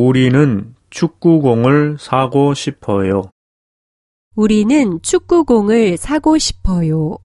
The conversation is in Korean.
우리는 축구공을 사고 싶어요. 우리는 축구공을 사고 싶어요.